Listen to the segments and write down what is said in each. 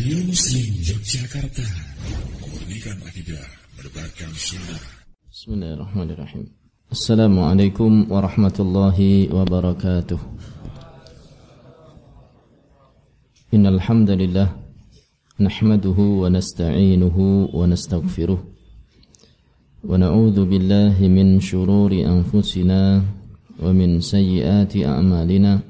Radio Muslim Yogyakarta Memurnikan akidah Menebarkan sunnah Bismillahirrahmanirrahim Assalamualaikum warahmatullahi wabarakatuh Innal hamdalillah nahmaduhu wa nasta'inuhu wa nastaghfiruh wa na'udzu billahi min shururi anfusina wa min sayyiati a'malina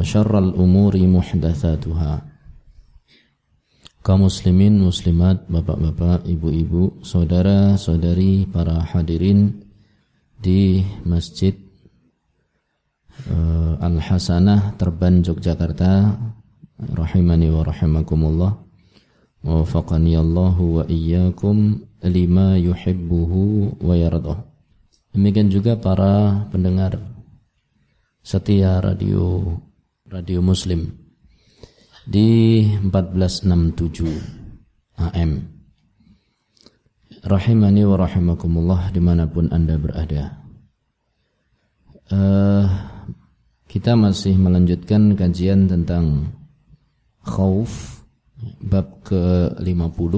Syarral umuri muhdatsatuha kaum muslimin muslimat bapak-bapak ibu-ibu saudara-saudari para hadirin di Masjid uh, Al Hasanah Terban Yogyakarta rahimani wa rahimakumullah. Wafaqani Allahu wa iyyakum lima yuhibbuhu wa yardah. Demikian juga para pendengar setia radio Radio Muslim di 1467 AM. Rahimani wa rahimakumullah di mana pun anda berada. Uh, kita masih melanjutkan kajian tentang khauf bab ke-50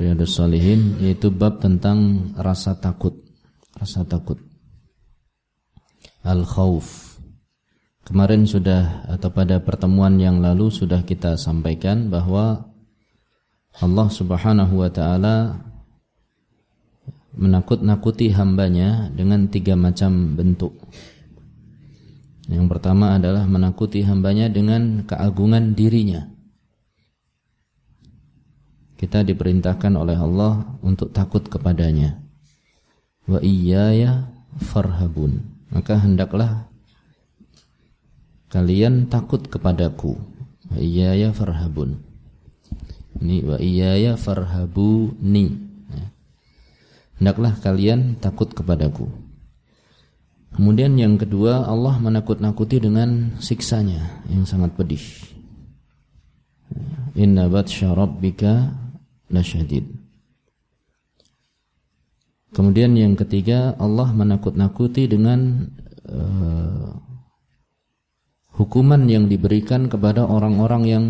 Riyadus Salihin yaitu bab tentang rasa takut rasa takut al-khauf Kemarin sudah atau pada pertemuan yang lalu sudah kita sampaikan bahwa Allah Subhanahu wa taala menakut-nakuti hambanya dengan tiga macam bentuk. Yang pertama adalah menakuti hambanya dengan keagungan dirinya. Kita diperintahkan oleh Allah untuk takut kepadanya. Wa iyaya farhabun. Maka hendaklah kalian takut kepadaku. Wa iyaya farhabun. Ini wa iyaya farhabuni. Ya. hendaklah kalian takut kepadaku. Kemudian yang kedua Allah menakut-nakuti dengan siksanya yang sangat pedih. Inna batsya rabbika lasyadid. Kemudian yang ketiga Allah menakut-nakuti dengan uh, hukuman yang diberikan kepada orang-orang yang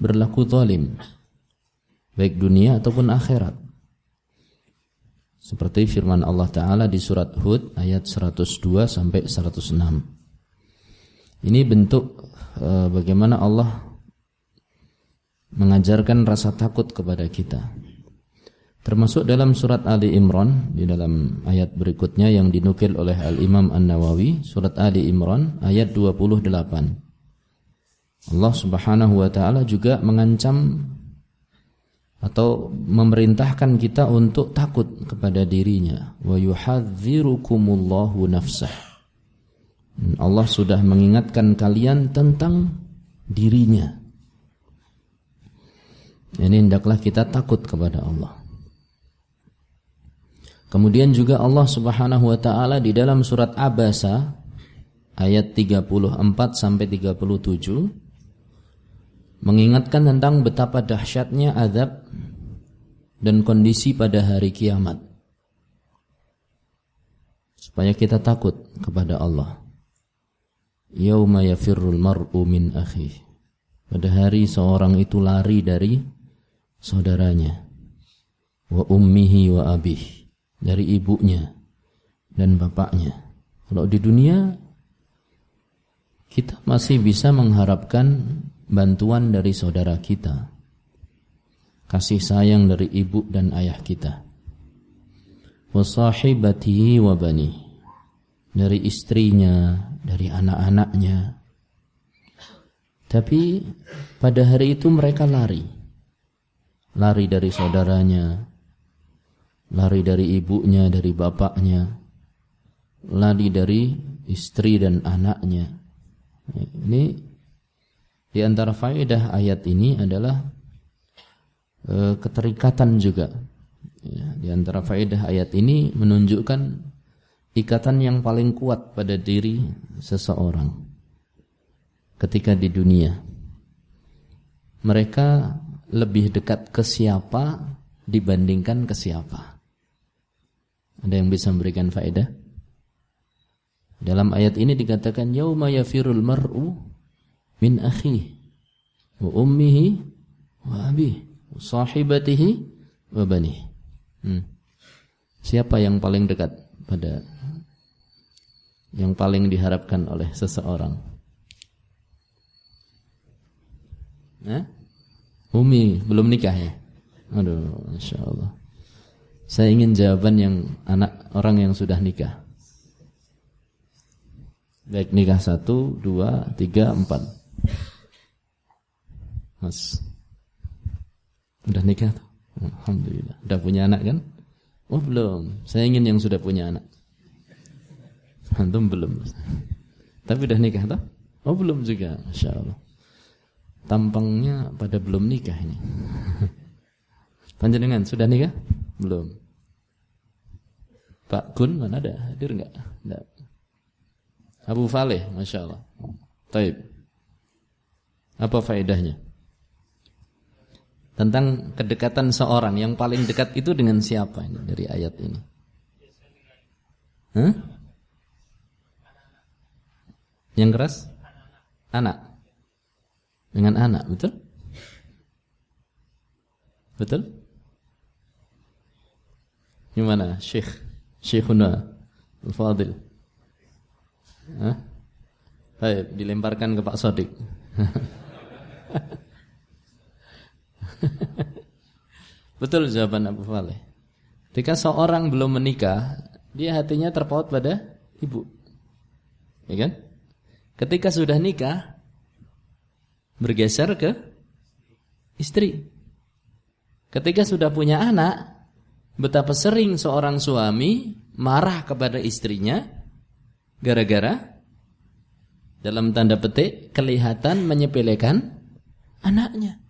berlaku zalim baik dunia ataupun akhirat. Seperti firman Allah taala di surat Hud ayat 102 sampai 106 ini bentuk e, bagaimana Allah mengajarkan rasa takut kepada kita Termasuk dalam surat Ali Imran di dalam ayat berikutnya yang dinukil oleh Al-Imam An-Nawawi, surat Ali Imran ayat 28. Allah Subhanahu wa taala juga mengancam atau memerintahkan kita untuk takut kepada dirinya. Wa yuhadzirukumullahu nafsah. Allah sudah mengingatkan kalian tentang dirinya. Ini hendaklah kita takut kepada Allah. Kemudian juga Allah Subhanahu wa taala di dalam surat Abasa ayat 34 sampai 37 mengingatkan tentang betapa dahsyatnya azab dan kondisi pada hari kiamat. Supaya kita takut kepada Allah. Yauma yafirrul mar'u min akhi. Pada hari seorang itu lari dari saudaranya. Wa ummihi wa abihi dari ibunya dan bapaknya. Kalau di dunia kita masih bisa mengharapkan bantuan dari saudara kita. Kasih sayang dari ibu dan ayah kita. Wasahibatihi wa bani. Dari istrinya, dari anak-anaknya. Tapi pada hari itu mereka lari. Lari dari saudaranya, lari dari ibunya, dari bapaknya, lari dari istri dan anaknya. Ini di antara faedah ayat ini adalah e, keterikatan juga. Ya, di antara faedah ayat ini menunjukkan ikatan yang paling kuat pada diri seseorang ketika di dunia. Mereka lebih dekat ke siapa dibandingkan ke siapa. Ada yang bisa memberikan faedah? Dalam ayat ini dikatakan yauma yafirul mar'u min akhihi wa ummihi wa abihi wa sahibatihi wa banihi. Hmm. Siapa yang paling dekat pada yang paling diharapkan oleh seseorang? Nah, Umi belum nikah ya? Aduh, Masya Allah Saya ingin jawaban yang anak orang yang sudah nikah. Baik nikah satu, dua, tiga, empat. Mas, udah nikah? Alhamdulillah. Udah punya anak kan? Oh belum. Saya ingin yang sudah punya anak. Antum belum. Tapi udah nikah tak? Oh belum juga. Masya Allah. Tampangnya pada belum nikah ini. Panjenengan sudah nikah? Belum. Pak Gun mana ada? Hadir enggak? Enggak. Abu Faleh, Masya Allah. Taib. Apa faedahnya? Tentang kedekatan seorang yang paling dekat itu dengan siapa ini dari ayat ini? Hah? Yang keras? Anak. Dengan anak, betul? Betul? Gimana? Syekh Syekhuna Al-Fadil Hah? Baik, dilemparkan ke Pak Sodik. Betul jawaban Abu Faleh. Ketika seorang belum menikah, dia hatinya terpaut pada ibu. Ya kan? Ketika sudah nikah, bergeser ke istri. Ketika sudah punya anak, betapa sering seorang suami marah kepada istrinya Gara-gara dalam tanda petik kelihatan menyepelekan anaknya.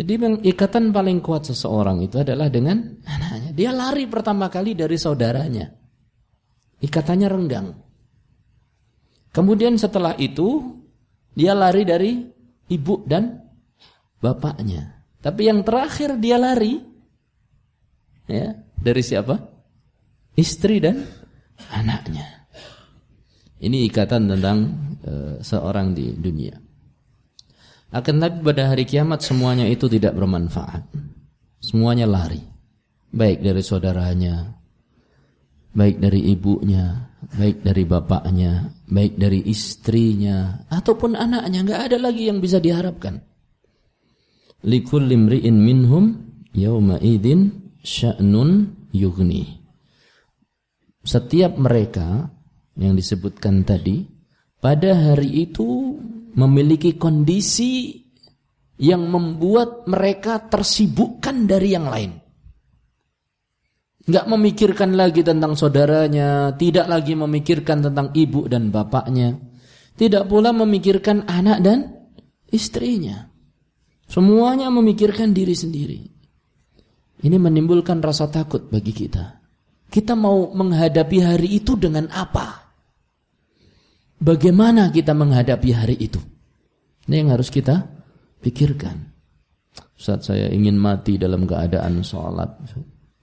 Jadi ikatan paling kuat seseorang itu adalah dengan anaknya. Dia lari pertama kali dari saudaranya. Ikatannya renggang. Kemudian setelah itu dia lari dari ibu dan bapaknya. Tapi yang terakhir dia lari ya, dari siapa? Istri dan anaknya. Ini ikatan tentang e, seorang di dunia. Akan tapi pada hari kiamat semuanya itu tidak bermanfaat. Semuanya lari. Baik dari saudaranya, baik dari ibunya, baik dari bapaknya, baik dari istrinya, ataupun anaknya. Nggak ada lagi yang bisa diharapkan. Likulli imri'in minhum yawma idin sya'nun yughni. Setiap mereka yang disebutkan tadi pada hari itu memiliki kondisi yang membuat mereka tersibukkan dari yang lain. Enggak memikirkan lagi tentang saudaranya, tidak lagi memikirkan tentang ibu dan bapaknya, tidak pula memikirkan anak dan istrinya. Semuanya memikirkan diri sendiri. Ini menimbulkan rasa takut bagi kita. Kita mau menghadapi hari itu dengan apa? Bagaimana kita menghadapi hari itu? Ini yang harus kita pikirkan. Saat saya ingin mati dalam keadaan sholat.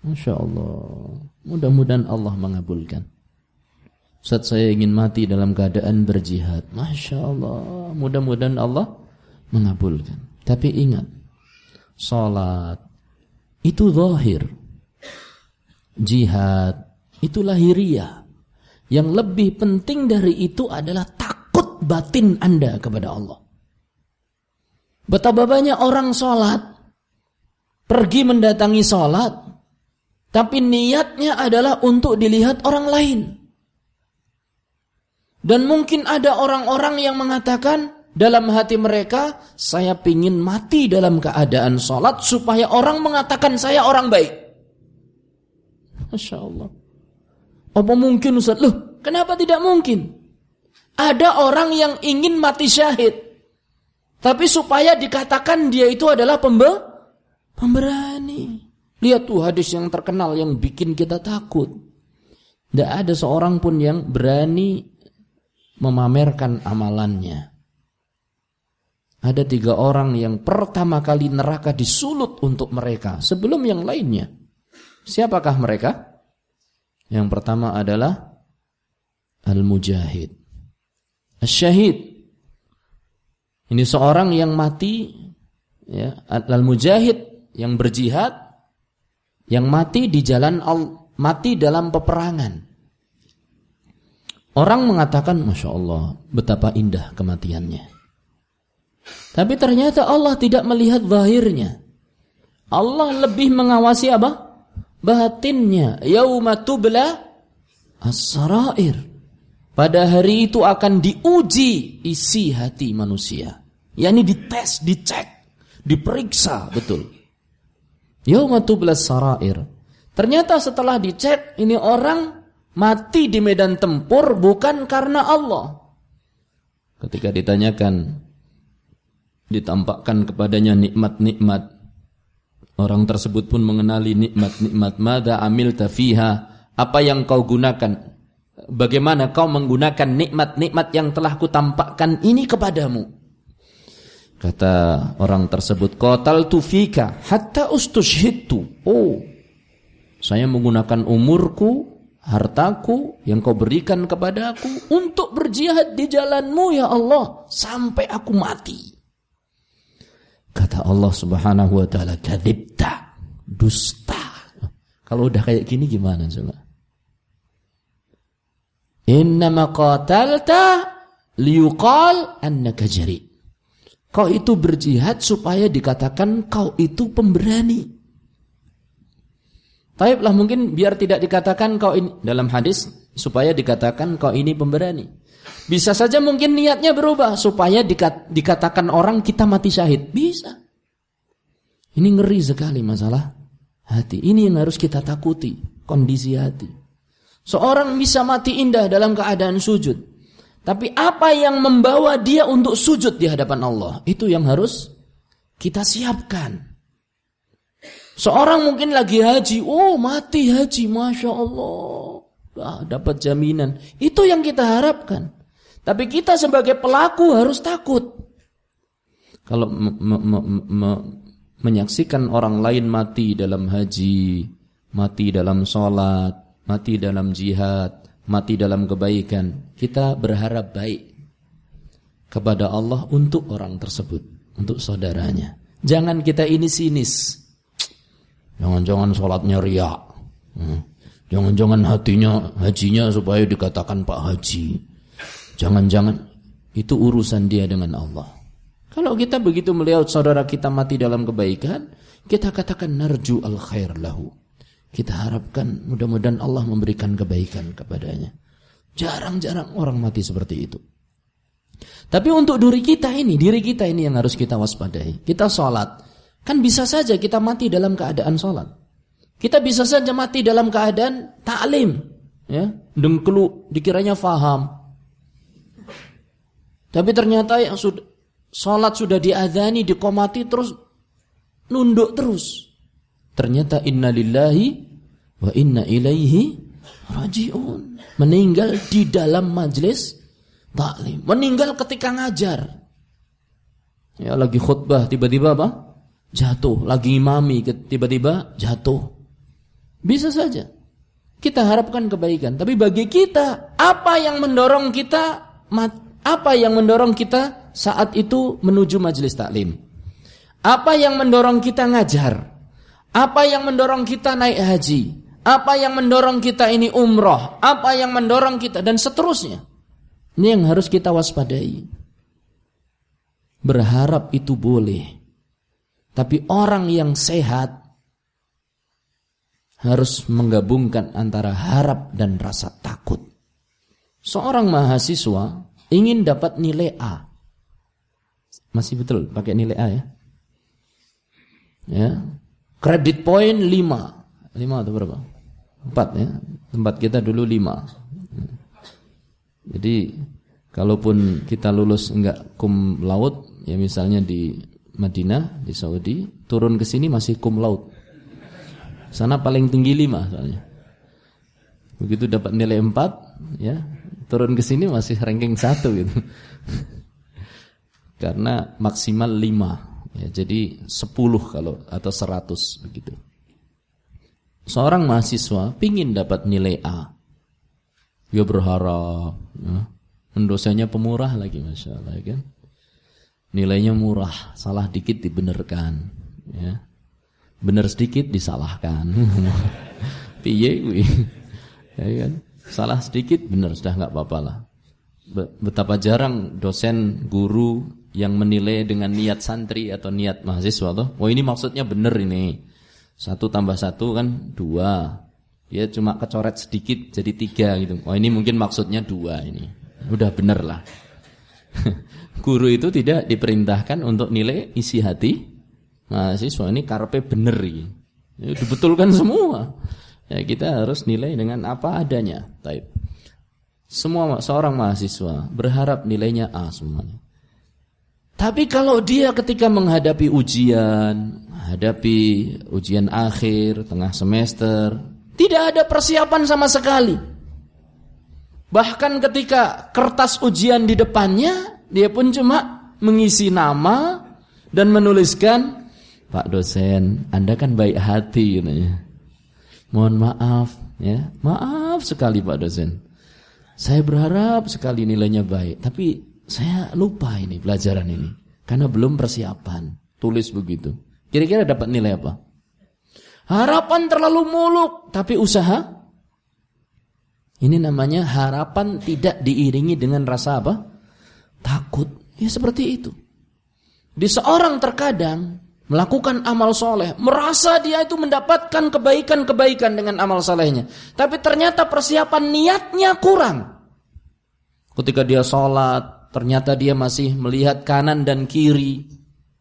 Masya Allah. Mudah-mudahan Allah mengabulkan. Saat saya ingin mati dalam keadaan berjihad. Masya Allah. Mudah-mudahan Allah mengabulkan. Tapi ingat. Sholat. Itu zahir. Jihad. Itu lahiriah. Yang lebih penting dari itu adalah takut batin Anda kepada Allah. Betapa banyak orang sholat, pergi mendatangi sholat, tapi niatnya adalah untuk dilihat orang lain. Dan mungkin ada orang-orang yang mengatakan dalam hati mereka, saya ingin mati dalam keadaan sholat supaya orang mengatakan saya orang baik. Masya Allah. Apa mungkin Ustaz? Loh, kenapa tidak mungkin? Ada orang yang ingin mati syahid. Tapi supaya dikatakan dia itu adalah pembe pemberani. Lihat tuh hadis yang terkenal yang bikin kita takut. Tidak ada seorang pun yang berani memamerkan amalannya. Ada tiga orang yang pertama kali neraka disulut untuk mereka sebelum yang lainnya. Siapakah mereka? Yang pertama adalah Al-Mujahid. Al-Syahid. Ini seorang yang mati ya, Al-Mujahid yang berjihad yang mati di jalan al mati dalam peperangan. Orang mengatakan, Masya Allah, betapa indah kematiannya. Tapi ternyata Allah tidak melihat zahirnya. Allah lebih mengawasi apa? Batinnya. Yauma tubla as-sarair. Pada hari itu akan diuji isi hati manusia. yakni dites, dicek, diperiksa betul. Yauma tubla as-sarair. Ternyata setelah dicek ini orang mati di medan tempur bukan karena Allah. Ketika ditanyakan, ditampakkan kepadanya nikmat-nikmat, orang tersebut pun mengenali nikmat-nikmat. Mada amil tafiha, apa yang kau gunakan? Bagaimana kau menggunakan nikmat-nikmat yang telah kutampakkan ini kepadamu? Kata orang tersebut, Qatal tufika hatta ustushhidtu. Oh, saya menggunakan umurku hartaku yang kau berikan kepadaku untuk berjihad di jalanmu ya Allah sampai aku mati. Kata Allah subhanahu wa ta'ala, kadibta, dusta. Kalau udah kayak gini gimana coba? Innama qatalta liyuqal annaka jari. Kau itu berjihad supaya dikatakan kau itu pemberani. Taiblah mungkin biar tidak dikatakan kau ini dalam hadis supaya dikatakan kau ini pemberani. Bisa saja mungkin niatnya berubah supaya dikat, dikatakan orang kita mati syahid. Bisa. Ini ngeri sekali masalah hati. Ini yang harus kita takuti, kondisi hati. Seorang bisa mati indah dalam keadaan sujud. Tapi apa yang membawa dia untuk sujud di hadapan Allah? Itu yang harus kita siapkan. Seorang mungkin lagi haji, oh mati haji, masya Allah, ah, dapat jaminan. Itu yang kita harapkan. Tapi kita sebagai pelaku harus takut. Kalau me me me menyaksikan orang lain mati dalam haji, mati dalam sholat, mati dalam jihad, mati dalam kebaikan, kita berharap baik kepada Allah untuk orang tersebut, untuk saudaranya. Jangan kita ini sinis. Jangan-jangan sholatnya riak. Hmm. Jangan-jangan hatinya, hajinya supaya dikatakan Pak Haji. Jangan-jangan itu urusan dia dengan Allah. Kalau kita begitu melihat saudara kita mati dalam kebaikan, kita katakan narju al khair lahu. Kita harapkan mudah-mudahan Allah memberikan kebaikan kepadanya. Jarang-jarang orang mati seperti itu. Tapi untuk diri kita ini, diri kita ini yang harus kita waspadai. Kita sholat, Kan bisa saja kita mati dalam keadaan sholat. Kita bisa saja mati dalam keadaan taklim. Ya, dengkelu, dikiranya faham. Tapi ternyata yang sudah sholat sudah diadhani, dikomati terus nunduk terus. Ternyata inna lillahi wa inna ilaihi rajiun. Meninggal di dalam majlis taklim. Meninggal ketika ngajar. Ya lagi khutbah tiba-tiba apa? jatuh, lagi imami tiba-tiba jatuh. Bisa saja. Kita harapkan kebaikan, tapi bagi kita apa yang mendorong kita apa yang mendorong kita saat itu menuju majelis taklim? Apa yang mendorong kita ngajar? Apa yang mendorong kita naik haji? Apa yang mendorong kita ini umroh? Apa yang mendorong kita dan seterusnya? Ini yang harus kita waspadai. Berharap itu boleh. Tapi orang yang sehat harus menggabungkan antara harap dan rasa takut. Seorang mahasiswa ingin dapat nilai A. Masih betul pakai nilai A ya? Ya. Kredit point 5. 5 atau berapa? 4 ya. Tempat kita dulu 5. Jadi kalaupun kita lulus enggak kum laut ya misalnya di Madinah di Saudi, turun ke sini masih kum laut. Sana paling tinggi 5 soalnya. Begitu dapat nilai 4 ya, turun ke sini masih ranking 1 gitu. Karena maksimal 5 ya, jadi 10 kalau atau 100 begitu. Seorang mahasiswa pingin dapat nilai A. Dia berharap ya. Dosennya pemurah lagi Masya Allah ya kan nilainya murah, salah dikit dibenerkan, ya. Bener sedikit disalahkan. Piye kuwi? Ya kan? Salah sedikit bener sudah nggak apa-apa lah. Betapa jarang dosen guru yang menilai dengan niat santri atau niat mahasiswa tuh. Oh ini maksudnya bener ini. Satu tambah satu kan dua. Dia cuma kecoret sedikit jadi tiga gitu. Oh ini mungkin maksudnya dua ini. Udah bener lah. Guru itu tidak diperintahkan untuk nilai isi hati mahasiswa ini karpe bener ini. Ya, dibetulkan semua. Ya, kita harus nilai dengan apa adanya. Taib. Semua seorang mahasiswa berharap nilainya A semuanya. Tapi kalau dia ketika menghadapi ujian, menghadapi ujian akhir, tengah semester, tidak ada persiapan sama sekali. Bahkan ketika kertas ujian di depannya, dia pun cuma mengisi nama dan menuliskan, Pak dosen, Anda kan baik hati katanya. Mohon maaf ya. Maaf sekali Pak dosen. Saya berharap sekali nilainya baik, tapi saya lupa ini pelajaran ini karena belum persiapan. Tulis begitu. Kira-kira dapat nilai apa? Harapan terlalu muluk, tapi usaha ini namanya harapan tidak diiringi dengan rasa apa? takut. Ya seperti itu. Di seorang terkadang melakukan amal soleh, merasa dia itu mendapatkan kebaikan-kebaikan dengan amal solehnya. Tapi ternyata persiapan niatnya kurang. Ketika dia sholat, ternyata dia masih melihat kanan dan kiri.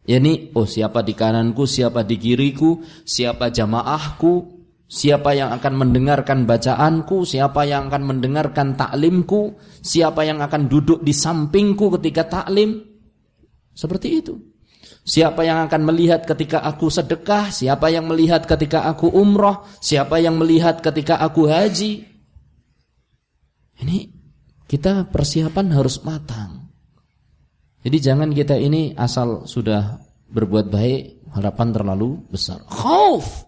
Ya ini, oh siapa di kananku, siapa di kiriku, siapa jamaahku, Siapa yang akan mendengarkan bacaanku, siapa yang akan mendengarkan taklimku, siapa yang akan duduk di sampingku ketika taklim. Seperti itu. Siapa yang akan melihat ketika aku sedekah, siapa yang melihat ketika aku umroh, siapa yang melihat ketika aku haji. Ini kita persiapan harus matang. Jadi jangan kita ini asal sudah berbuat baik, harapan terlalu besar. Khauf.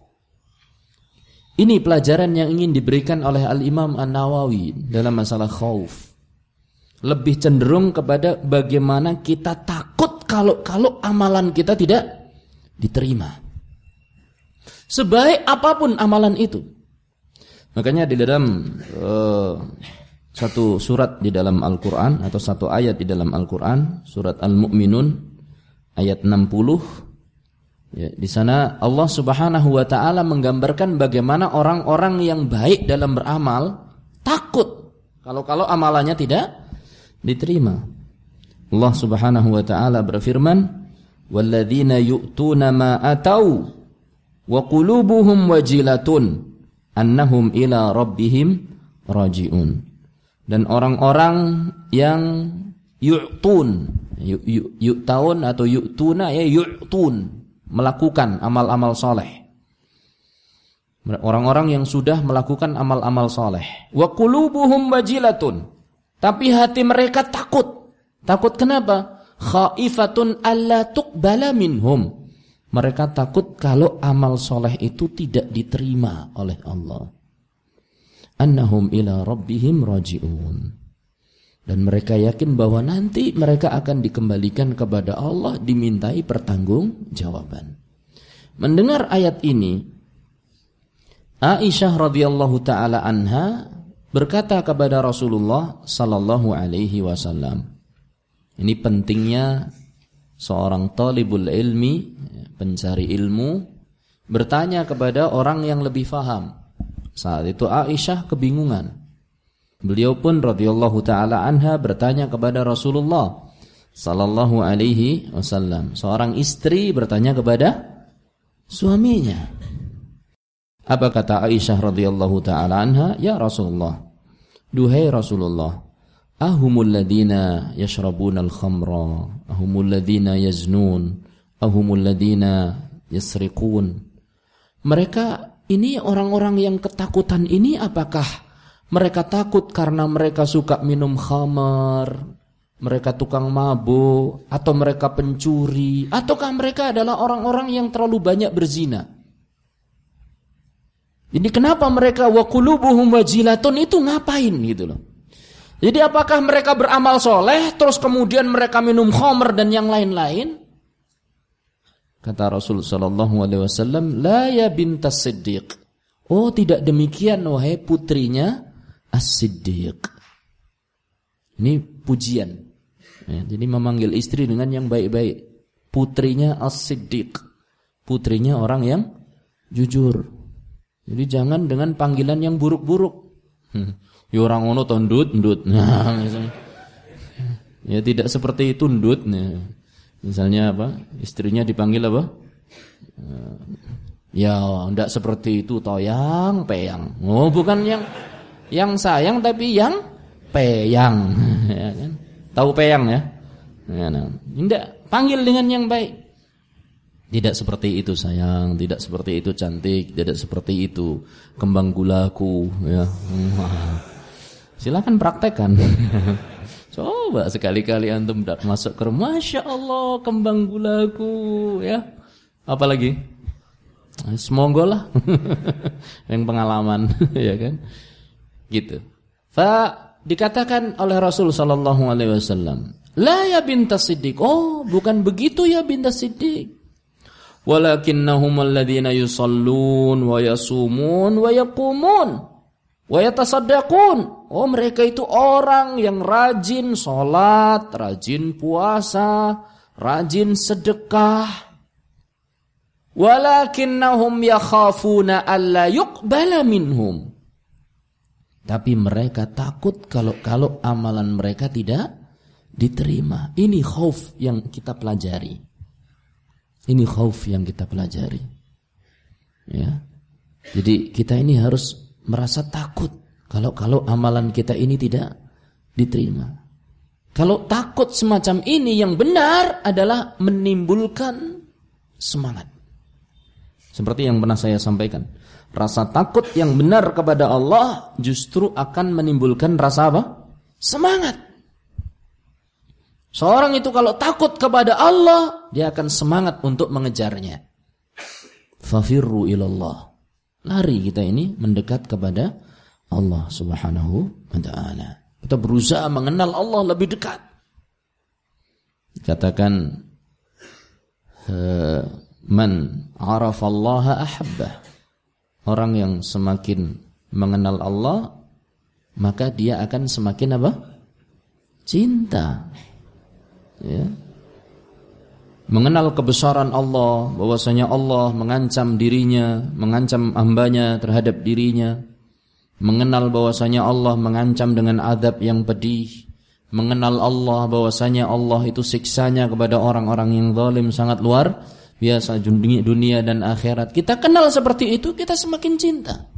Ini pelajaran yang ingin diberikan oleh Al-Imam An-Nawawi dalam masalah khauf. Lebih cenderung kepada bagaimana kita takut kalau kalau amalan kita tidak diterima. Sebaik apa pun amalan itu. Makanya di dalam uh, satu surat di dalam Al-Qur'an atau satu ayat di dalam Al-Qur'an, surat Al-Mu'minun ayat 60 Ya, di sana Allah Subhanahu wa taala menggambarkan bagaimana orang-orang yang baik dalam beramal takut kalau-kalau amalannya tidak diterima. Allah Subhanahu wa taala berfirman, "Walladzina yu'tuna ma atau wa qulubuhum wajilatun annahum ila rabbihim rajiun." Dan orang-orang yang yu'tun, yu'taun atau yu'tuna ya yu'tun melakukan amal-amal soleh. Orang-orang yang sudah melakukan amal-amal soleh. Wa qulubuhum wajilatun. Tapi hati mereka takut. Takut kenapa? Khaifatun alla tuqbala minhum. Mereka takut kalau amal soleh itu tidak diterima oleh Allah. Annahum ila rabbihim raji'un. Dan mereka yakin bahwa nanti mereka akan dikembalikan kepada Allah dimintai pertanggung jawaban. Mendengar ayat ini, Aisyah radhiyallahu taala anha berkata kepada Rasulullah sallallahu alaihi wasallam. Ini pentingnya seorang talibul ilmi, pencari ilmu bertanya kepada orang yang lebih faham. Saat itu Aisyah kebingungan. Beliau pun radhiyallahu taala anha bertanya kepada Rasulullah sallallahu alaihi wasallam. Seorang istri bertanya kepada suaminya. Apa kata Aisyah radhiyallahu taala anha? Ya Rasulullah. Duhai Rasulullah, ahumul ladina yashrabuna al-khamra, ahumul ladina yaznun, ahumul ladina yasriqun. Mereka ini orang-orang yang ketakutan ini apakah mereka takut karena mereka suka minum khamar, mereka tukang mabuk, atau mereka pencuri, ataukah mereka adalah orang-orang yang terlalu banyak berzina. Jadi kenapa mereka wakulubuhum wajilatun itu ngapain gitu loh. Jadi apakah mereka beramal soleh terus kemudian mereka minum khamar dan yang lain-lain? Kata Rasul sallallahu alaihi wasallam, "La ya bintas Siddiq." Oh, tidak demikian wahai putrinya As-Siddiq. Ini pujian. Ya, jadi memanggil istri dengan yang baik-baik. Putrinya As-Siddiq. Putrinya orang yang jujur. Jadi jangan dengan panggilan yang buruk-buruk. Ya orang ono tondut, ndut. Nah. Ya tidak seperti itu ndut. Nah, misalnya apa? Istrinya dipanggil apa? Ya, tidak seperti itu toyang, peyang. Oh, bukan yang yang sayang tapi yang peyang ya kan? tahu peyang ya ya nah. tidak panggil dengan yang baik tidak seperti itu sayang. Tidak seperti itu cantik. Tidak seperti itu kembang gulaku ya. Silakan praktekkan. Coba sekali-kali antum masuk ke rumah. Masya Allah kembang gulaku ya. Apalagi semoga lah. Yang pengalaman ya kan? Gitu. Fa dikatakan oleh Rasul sallallahu alaihi wasallam, "La ya bintas Siddiq." Oh, bukan begitu ya bintas Siddiq. Walakinnahum alladhina yusallun wa yasumun wa yaqumun wa yatasaddaqun. Oh, mereka itu orang yang rajin salat, rajin puasa, rajin sedekah. Walakinnahum yakhafuna alla yuqbala minhum. Tapi mereka takut kalau-kalau amalan mereka tidak diterima. Ini khauf yang kita pelajari. Ini khauf yang kita pelajari. Ya. Jadi kita ini harus merasa takut kalau kalau amalan kita ini tidak diterima. Kalau takut semacam ini yang benar adalah menimbulkan semangat. Seperti yang pernah saya sampaikan. Rasa takut yang benar kepada Allah justru akan menimbulkan rasa apa? Semangat. Seorang itu kalau takut kepada Allah, dia akan semangat untuk mengejarnya. Fafirru ilallah. Lari kita ini mendekat kepada Allah Subhanahu wa taala. Kita berusaha mengenal Allah lebih dekat. Katakan man arafallaha ahabbah orang yang semakin mengenal Allah maka dia akan semakin apa? cinta. Ya. Mengenal kebesaran Allah, bahwasanya Allah mengancam dirinya, mengancam hambanya terhadap dirinya. Mengenal bahwasanya Allah mengancam dengan adab yang pedih. Mengenal Allah bahwasanya Allah itu siksanya kepada orang-orang yang zalim sangat luar biasa dunia, dunia dan akhirat. Kita kenal seperti itu, kita semakin cinta.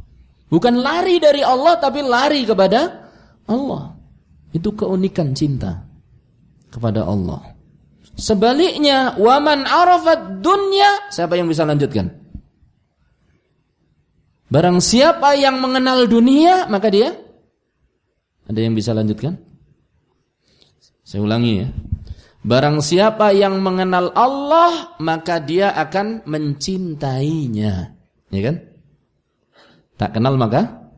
Bukan lari dari Allah tapi lari kepada Allah. Itu keunikan cinta kepada Allah. Sebaliknya, waman arafat dunya, siapa yang bisa lanjutkan? Barang siapa yang mengenal dunia, maka dia ada yang bisa lanjutkan? Saya ulangi ya. Barang siapa yang mengenal Allah, maka dia akan mencintainya. Ya kan? Tak kenal maka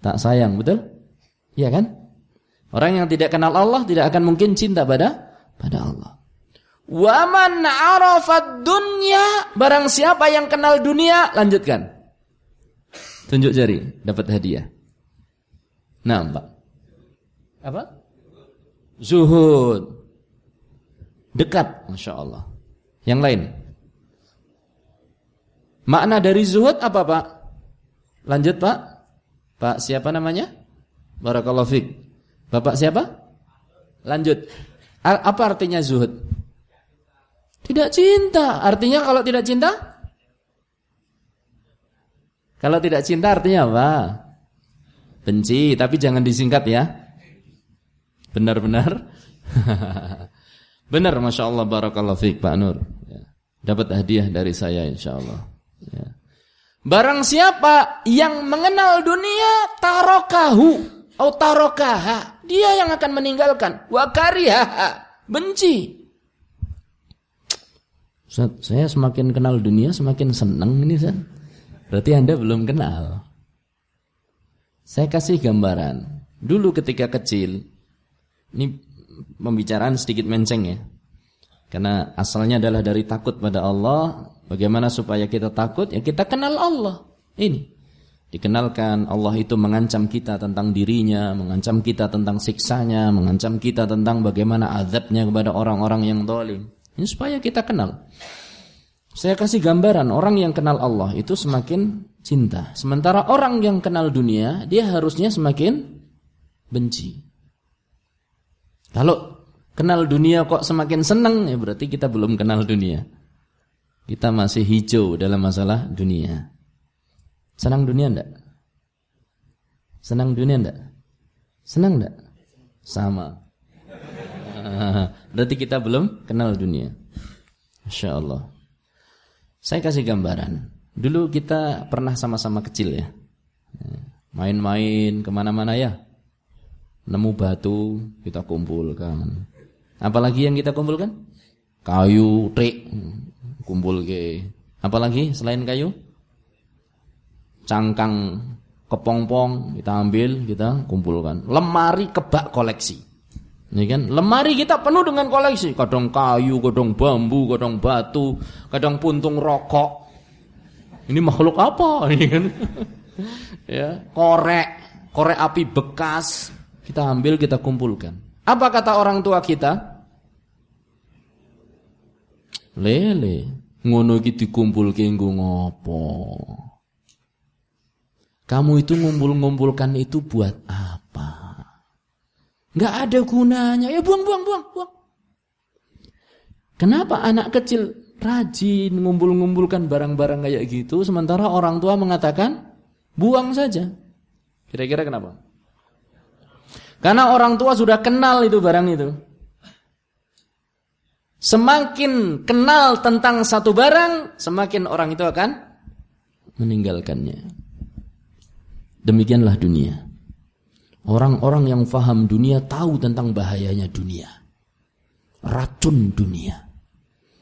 tak sayang, betul? Iya kan? Orang yang tidak kenal Allah tidak akan mungkin cinta pada pada Allah. Wa man arafat dunya, barang siapa yang kenal dunia, lanjutkan. Tunjuk jari, dapat hadiah. Nah, Pak. Apa? Zuhud. Dekat, Masya Allah. Yang lain. Makna dari zuhud apa Pak? Lanjut Pak. Pak siapa namanya? Barakallahu fiqh. Bapak siapa? Lanjut. Apa artinya zuhud? Tidak cinta. Artinya kalau tidak cinta? Kalau tidak cinta artinya apa? Benci, tapi jangan disingkat ya. Benar-benar. Benar, Masya Allah, Barakallahu fiqh Pak Nur. Ya. Dapat hadiah dari saya insya Allah. Ya. Barang siapa yang mengenal dunia, tarokahu, atau tarokaha. Dia yang akan meninggalkan. Wakarihaha, benci. Ustaz, saya semakin kenal dunia semakin senang ini Ustaz. Berarti Anda belum kenal. Saya kasih gambaran. Dulu ketika kecil, ini pembicaraan sedikit menceng ya. Karena asalnya adalah dari takut pada Allah. Bagaimana supaya kita takut? Ya kita kenal Allah. Ini. Dikenalkan Allah itu mengancam kita tentang dirinya, mengancam kita tentang siksanya, mengancam kita tentang bagaimana azabnya kepada orang-orang yang zalim. Ini supaya kita kenal. Saya kasih gambaran orang yang kenal Allah itu semakin cinta. Sementara orang yang kenal dunia, dia harusnya semakin benci. Kalau kenal dunia kok semakin senang, ya berarti kita belum kenal dunia. Kita masih hijau dalam masalah dunia. Senang dunia enggak? Senang dunia enggak? Senang enggak? Sama. Berarti kita belum kenal dunia. Masya Allah. Saya kasih gambaran. Dulu kita pernah sama-sama kecil ya. Main-main ke mana-mana ya. Nemu batu, kita kumpulkan. Apalagi yang kita kumpulkan? Kayu, trik, kumpul ke. Apalagi selain kayu? Cangkang, kepompong, kita ambil, kita kumpulkan. Lemari kebak koleksi. Ya kan? Lemari kita penuh dengan koleksi, kadang kayu, kadang bambu, kadang batu, kadang puntung rokok. Ini makhluk apa ini kan? ya, korek, korek api bekas, kita ambil, kita kumpulkan. Apa kata orang tua kita? Lele, ngono iki dikumpulke nggo ngopo? Kamu itu ngumpul-ngumpulkan itu buat apa? Nggak ada gunanya. Ya buang, buang, buang, buang. Kenapa anak kecil rajin ngumpul-ngumpulkan barang-barang kayak gitu, sementara orang tua mengatakan buang saja. Kira-kira kenapa? Karena orang tua sudah kenal itu barang itu. Semakin kenal tentang satu barang, semakin orang itu akan meninggalkannya. Demikianlah dunia. Orang-orang yang faham dunia tahu tentang bahayanya dunia. Racun dunia.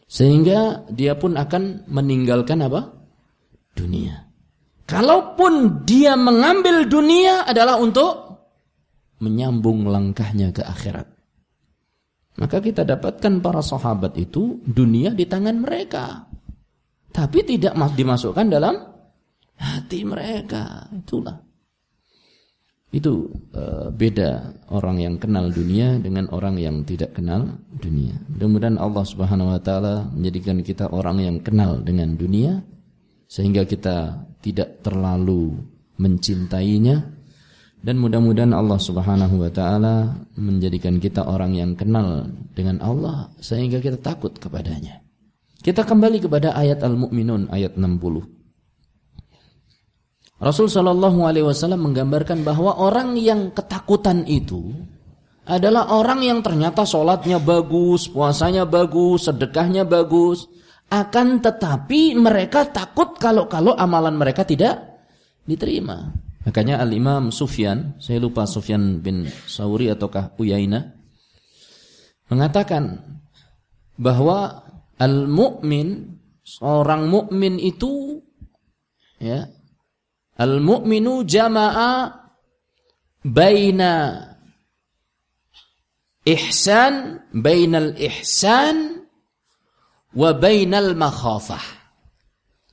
Sehingga dia pun akan meninggalkan apa? Dunia. Kalaupun dia mengambil dunia adalah untuk menyambung langkahnya ke akhirat. Maka kita dapatkan para sahabat itu dunia di tangan mereka. Tapi tidak dimasukkan dalam hati mereka. Itulah. Itu uh, beda orang yang kenal dunia dengan orang yang tidak kenal dunia. Mudah-mudahan Allah Subhanahu wa taala menjadikan kita orang yang kenal dengan dunia sehingga kita tidak terlalu mencintainya dan mudah-mudahan Allah Subhanahu wa taala menjadikan kita orang yang kenal dengan Allah sehingga kita takut kepadanya. Kita kembali kepada ayat Al-Mu'minun ayat 60. Rasul Shallallahu Alaihi Wasallam menggambarkan bahwa orang yang ketakutan itu adalah orang yang ternyata sholatnya bagus, puasanya bagus, sedekahnya bagus, akan tetapi mereka takut kalau-kalau amalan mereka tidak diterima. Makanya Al Imam Sufyan, saya lupa Sufyan bin Sauri ataukah Uyaina, mengatakan bahwa al mukmin seorang mukmin itu ya Al-mu'minu jama'a baina ihsan bainal ihsan wa bainal makhafah.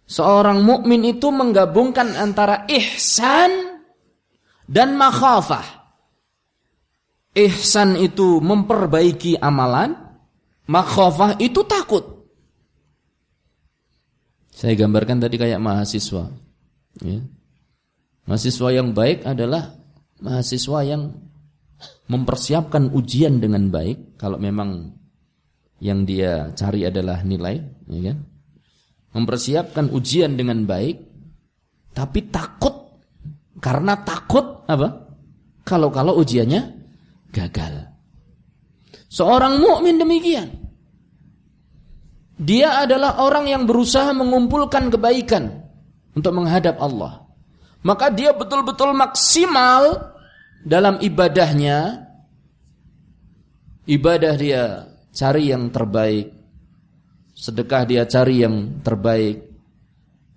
Seorang mukmin itu menggabungkan antara ihsan dan makhafah. ihsan itu memperbaiki amalan, makhofah itu takut. Saya gambarkan tadi kayak mahasiswa. Ya. Mahasiswa yang baik adalah mahasiswa yang mempersiapkan ujian dengan baik kalau memang yang dia cari adalah nilai, ya kan? Mempersiapkan ujian dengan baik, tapi takut karena takut apa? Kalau-kalau ujiannya gagal. Seorang mukmin demikian. Dia adalah orang yang berusaha mengumpulkan kebaikan untuk menghadap Allah. Maka dia betul-betul maksimal dalam ibadahnya. Ibadah dia cari yang terbaik. Sedekah dia cari yang terbaik.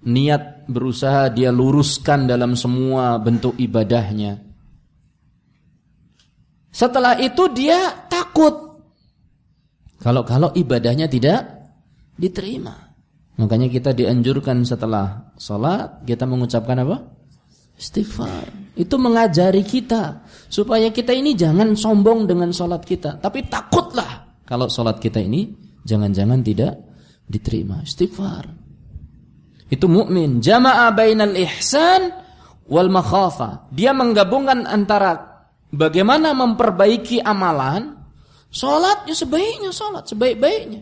Niat berusaha dia luruskan dalam semua bentuk ibadahnya. Setelah itu dia takut. Kalau-kalau ibadahnya tidak diterima. Makanya kita dianjurkan setelah sholat kita mengucapkan apa? Istighfar. Itu mengajari kita supaya kita ini jangan sombong dengan sholat kita, tapi takutlah kalau sholat kita ini jangan-jangan tidak diterima. Istighfar. Itu mukmin. Jama'a bainal ihsan wal makhafa. Dia menggabungkan antara bagaimana memperbaiki amalan, salatnya sebaiknya salat, sebaik-baiknya.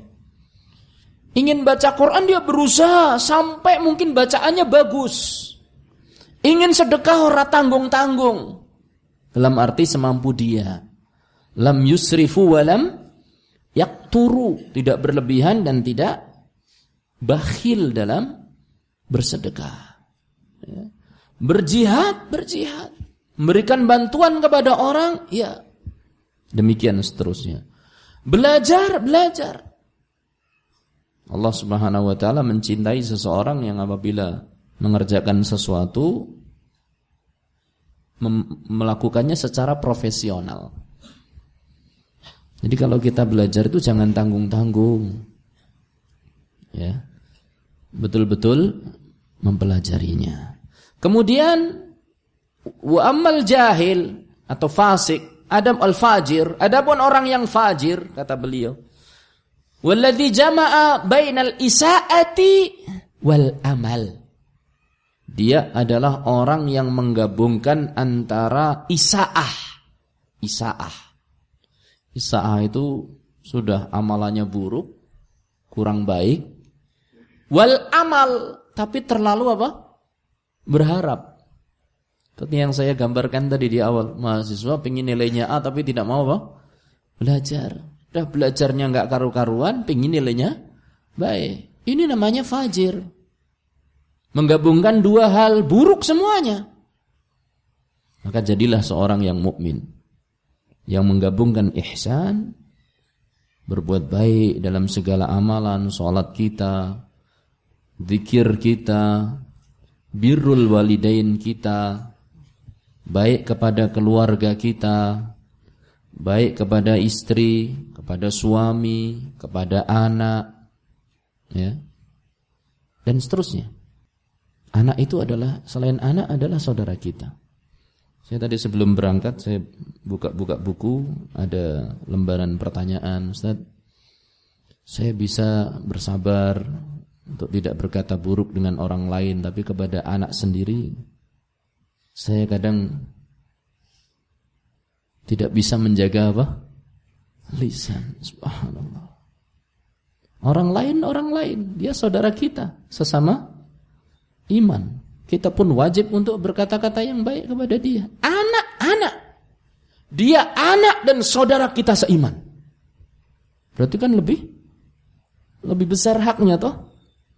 Ingin baca Quran dia berusaha sampai mungkin bacaannya bagus. Ingin sedekah ora tanggung-tanggung. Dalam arti semampu dia. Lam yusrifu walam yakturu. Tidak berlebihan dan tidak bakhil dalam bersedekah. Ya. Berjihad, berjihad. Memberikan bantuan kepada orang, ya. Demikian seterusnya. Belajar, belajar. Allah Subhanahu wa taala mencintai seseorang yang apabila mengerjakan sesuatu melakukannya secara profesional. Jadi kalau kita belajar itu jangan tanggung-tanggung. Ya betul-betul mempelajarinya. Kemudian wa ammal jahil atau fasik, adam al-fajir, adapun orang yang fajir kata beliau. Walladzi jama'a bainal isaati wal amal. Dia adalah orang yang menggabungkan antara isaah. Isaah. Isaah itu sudah amalannya buruk, kurang baik, Wal amal, tapi terlalu apa? Berharap. Seperti yang saya gambarkan tadi di awal, mahasiswa pingin nilainya A tapi tidak mau apa? Belajar. Udah belajarnya nggak karu-karuan, pingin nilainya baik. Ini namanya fajir. Menggabungkan dua hal buruk semuanya. Maka jadilah seorang yang mukmin yang menggabungkan ihsan, berbuat baik dalam segala amalan, sholat kita, zikir kita, birrul walidain kita, baik kepada keluarga kita, baik kepada istri, kepada suami, kepada anak, ya, dan seterusnya. Anak itu adalah selain anak adalah saudara kita. Saya tadi sebelum berangkat saya buka-buka buku ada lembaran pertanyaan, Ustaz. Saya bisa bersabar untuk tidak berkata buruk dengan orang lain tapi kepada anak sendiri saya kadang tidak bisa menjaga apa lisan subhanallah orang lain orang lain dia saudara kita sesama iman kita pun wajib untuk berkata-kata yang baik kepada dia anak-anak dia anak dan saudara kita seiman berarti kan lebih lebih besar haknya toh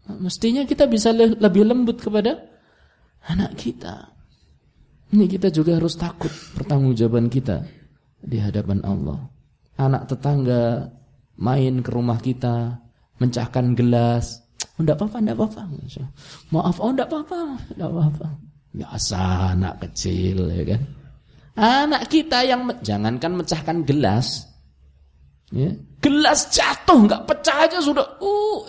Mestinya kita bisa lebih lembut kepada anak kita. Ini kita juga harus takut pertanggungjawaban kita di hadapan Allah. Anak tetangga main ke rumah kita, mencahkan gelas. Oh, enggak apa-apa, enggak apa-apa. Maaf, oh enggak apa-apa, enggak apa-apa. Biasa anak kecil ya kan. Anak kita yang jangankan mecahkan gelas. Ya, gelas jatuh enggak pecah aja sudah uh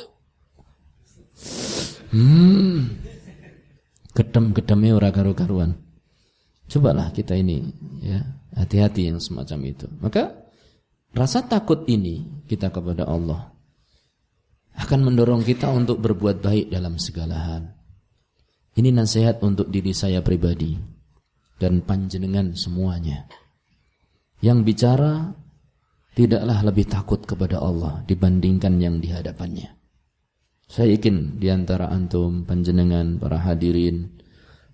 Hmm. Gedem-gedeme ora karu-karuan. Cobalah kita ini ya, hati-hati yang semacam itu. Maka rasa takut ini kita kepada Allah akan mendorong kita untuk berbuat baik dalam segala hal. Ini nasihat untuk diri saya pribadi dan panjenengan semuanya. Yang bicara tidaklah lebih takut kepada Allah dibandingkan yang di hadapannya. Saya yakin di antara antum, panjenengan, para hadirin,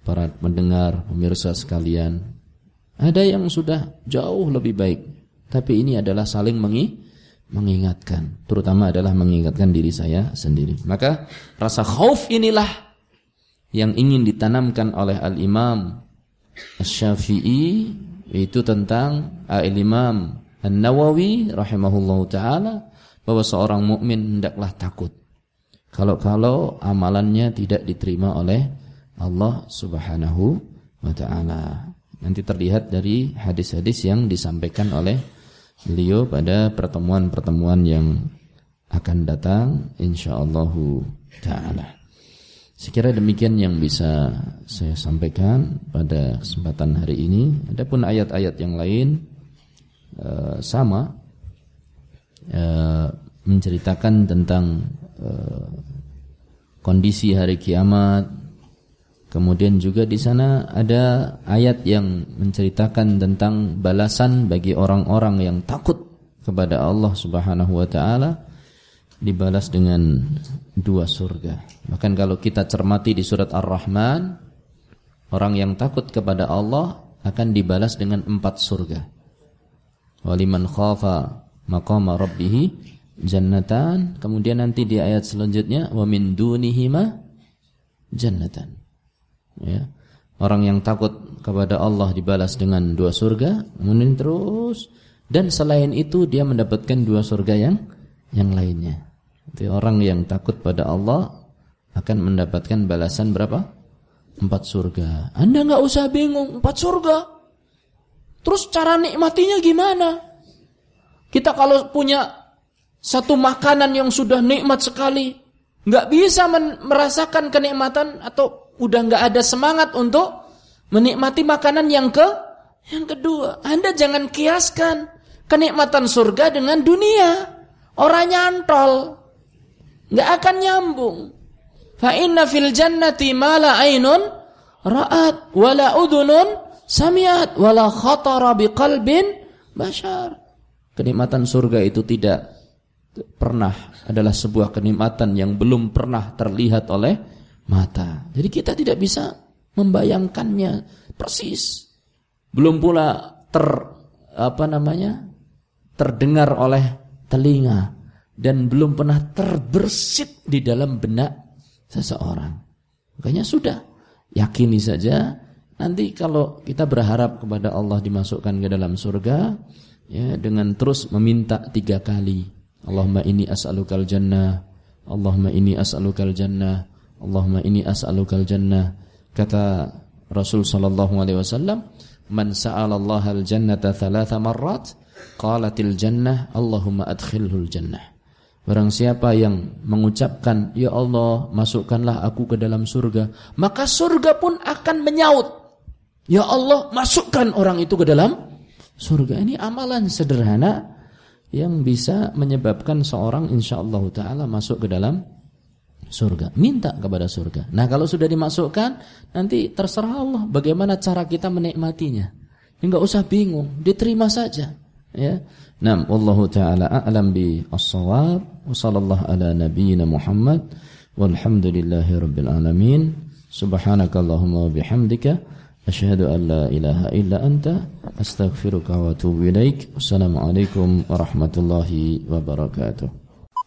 para pendengar, pemirsa sekalian, ada yang sudah jauh lebih baik. Tapi ini adalah saling mengi mengingatkan, terutama adalah mengingatkan diri saya sendiri. Maka rasa khauf inilah yang ingin ditanamkan oleh Al-Imam Asy-Syafi'i itu tentang Al-Imam An-Nawawi rahimahullahu taala bahwa seorang mukmin hendaklah takut kalau-kalau amalannya tidak diterima oleh Allah Subhanahu wa taala. Nanti terlihat dari hadis-hadis yang disampaikan oleh beliau pada pertemuan-pertemuan yang akan datang insyaallah taala. Sekira demikian yang bisa saya sampaikan pada kesempatan hari ini. Adapun ayat-ayat yang lain uh, sama uh, menceritakan tentang uh, kondisi hari kiamat, Kemudian juga di sana ada ayat yang menceritakan tentang balasan bagi orang-orang yang takut kepada Allah Subhanahu wa taala dibalas dengan dua surga. Bahkan kalau kita cermati di surat Ar-Rahman, orang yang takut kepada Allah akan dibalas dengan empat surga. Waliman khafa maqama rabbih jannatan. Kemudian nanti di ayat selanjutnya wa min dunihima jannatan. Ya. Orang yang takut kepada Allah dibalas dengan dua surga, kemudian terus dan selain itu dia mendapatkan dua surga yang yang lainnya. Jadi orang yang takut pada Allah akan mendapatkan balasan berapa? Empat surga. Anda nggak usah bingung, empat surga. Terus cara nikmatinya gimana? Kita kalau punya satu makanan yang sudah nikmat sekali, nggak bisa merasakan kenikmatan atau udah nggak ada semangat untuk menikmati makanan yang ke yang kedua. Anda jangan kiaskan kenikmatan surga dengan dunia. Orang nyantol. nggak akan nyambung. Fa inna fil jannati ma la ainun ra'at wala udhunun samiat wala khatara biqalbin bashar. Kenikmatan surga itu tidak pernah adalah sebuah kenikmatan yang belum pernah terlihat oleh mata. Jadi kita tidak bisa membayangkannya persis. Belum pula ter apa namanya? terdengar oleh telinga dan belum pernah terbersit di dalam benak seseorang. Makanya sudah yakini saja nanti kalau kita berharap kepada Allah dimasukkan ke dalam surga ya dengan terus meminta tiga kali Allahumma ini as'alukal jannah Allahumma ini as'alukal jannah Allahumma ini as'alukal jannah. Kata Rasul sallallahu alaihi wasallam, "Man sa'ala Allah al-jannata thalatha marrat, qalatil jannah, Allahumma adkhilhul jannah." Barang siapa yang mengucapkan, "Ya Allah, masukkanlah aku ke dalam surga," maka surga pun akan menyaut, "Ya Allah, masukkan orang itu ke dalam surga." Ini amalan sederhana yang bisa menyebabkan seorang insyaallah taala masuk ke dalam surga. Minta kepada surga. Nah kalau sudah dimasukkan, nanti terserah Allah bagaimana cara kita menikmatinya. Enggak usah bingung, diterima saja. Ya. Nam, wallahu taala a'lam bi as-shawab. Wa sallallahu ala nabiyyina Muhammad walhamdulillahi rabbil alamin. Subhanakallahumma wa bihamdika asyhadu an la ilaha illa anta astaghfiruka wa atubu ilaik. Wassalamualaikum warahmatullahi wabarakatuh.